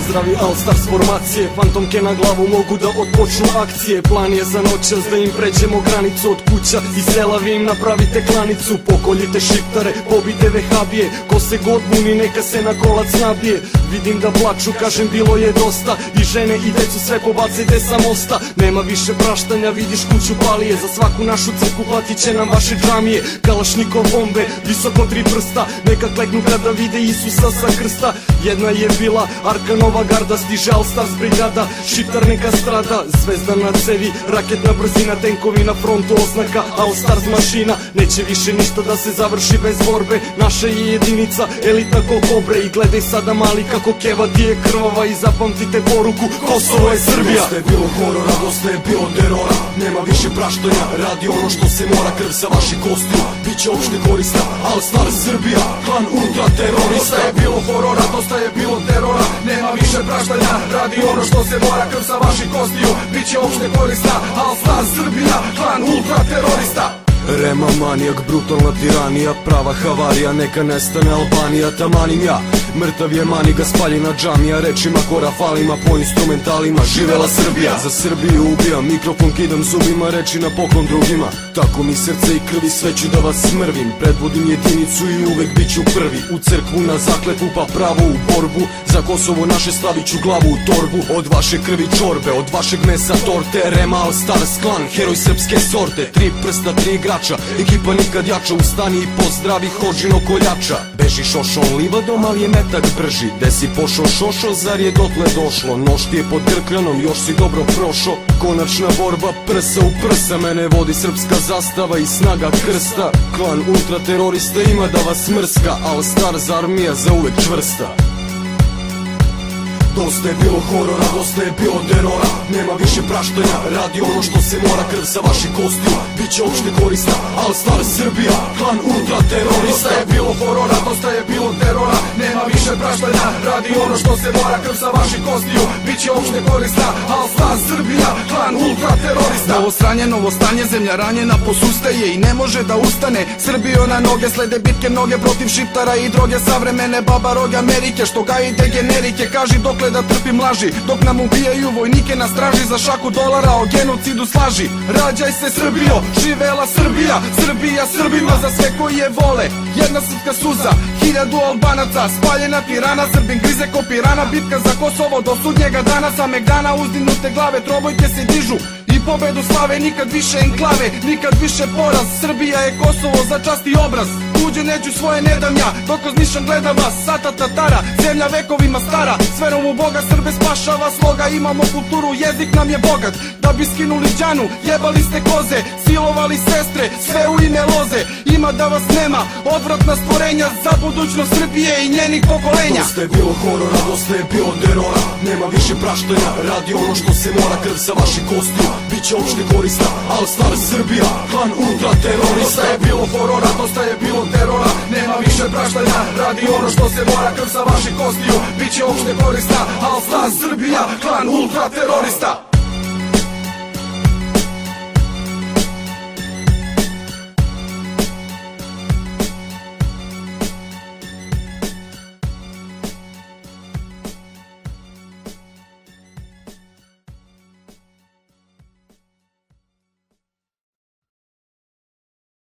Pozdravi All Stars formacije. Fantomke na glavu mogu da odpočnu akcije. Plan je za noćas da im pređemo granicu Od kuća i sela. Vi im napravite klanicu Pokoljite šiptare, pobite vehabije. Ko se god buni neka se na kolac nabije. Vidim da plaču, kažem bilo je dosta. I žene i decu sve pobacite sa mosta Nema više praštanja, vidiš kuću palije. Za svaku našu crku platit će nam vaše džamije. Kalašnikov bombe, visoko tri prsta. Neka kleknu kada vide Isusa sa krsta. Jedna je bila Arka Nova Garda Stiže All Stars brigada Šiptar neka strada Zvezda na cevi Raketna brzina Tenkovi na frontu oznaka All Stars mašina. Neće više ništa da se završi bez borbe Naša je jedinica Elita ko kobre. I gledaj sada mali kako keva ti je krvava I zapamtite poruku Kosovo je Srbija. Dosta je bilo horora, dosta je bilo terora Nema više praštenja, radi ono što se mora Krv sa vaših kostiju, bit će opšte korista All Star Srbija, klan ultra terorista Dosta je bilo horora, dosta je bilo terora Nema više praštanja, radi ono što se mora Krv sa vaših kostiju, bit će opšte korista All Star Srbija, klan ultra terorista. Rema manijak, brutalna tiranija Prava havarija, neka nestane Albanija Tamanim ja, mrtav je maniga Spaljena džamija, rečima korafalima Po instrumentalima, živela Srbija. Za Srbiju ubijam, mikrofon kidam zubima Reči na poklon drugima. Tako mi srce i krvi, sve ću da vas smrvim. Predvodim jedinicu i uvek bit ću prvi. U crkvu na zakletvu pa pravo u borbu Za Kosovo naše stavit ću glavu u torbu. Od vaše krvi čorbe, od vašeg mesa torte. Rema All Stars klan, heroj srpske sorte. Tri prsta, tri igrača, ekipa nikad jača. Ustani i pozdravi Hođino koljača. Beži šošo livadom, ali je metak brži. Gde si pošao šošo, zar je dotle došlo? Nož ti je pod grkljanom, još si dobro prošo. Konačna borba, prsa u prsa. Mene vodi srpska zastava i snaga krsta. Klan ultraterorista ima da vas mrska. All Stars armija za uvek čvrsta Доста е било хорора, доста е било терора. Нема више праштања, ради оно што се мора. Крв за ваши кости, биће обште користа. Ал стар Србија, клан ултра терориста Доста е било хорора, доста е било više praštanja, radi ono što se mora Krv sa vaših kostiju, bit će opšte korista Star Srbija, klan ultra terorista Novo sranje, novo stanje, zemlja ranjena posustaje I ne može da ustane, Srbijo na noge Slede bitke mnoge protiv šiptara i droge Savremene. Baba roge Amerike, što gajite generike. Kaži dokle da trpim laži, dok nam ubijaju vojnike na straži. Za šaku dolara o genocidu slaži. Rađaj se Srbijo, živela Srbija. Srbija Srbima za sve koji je vole. Jedna srpska suza, hiljadu albanaca Spaljena tirana, Srbin grize ko pirana Bitka za Kosovo do sudnjega dana Sameg dana uzdignute glave, trobojke se dižu i pobedu slave, nikad više enklave, nikad više poraz. Srbija je Kosovo za čast i obraz. Tuđe neću svoje ne dam ja, dok gledam vas. Sata tatara, zemlja vekovima stara. S verom u Boga Srbe spašava sloga. Imamo kulturu, jezik nam je bogat. Da bi skinuli džanu, jebali ste koze Silovali sestre, sve u ime da vas nema, odvratna stvorenja Za budućnost Srbije i njenih pokolenja. Dosta je bilo horora, dosta je bilo terora. Nema više praštenja, radi ono što se mora. Krv sa vaših kostiju, bit će opšte korista. All Star Srbija, klan ultra terorista je bilo horora, dosta je bilo terora. Nema više praštanja, radi ono što se mora. Krv sa vaših kostiju, bit će opšte korista. All Star Srbija, klan ultra terorista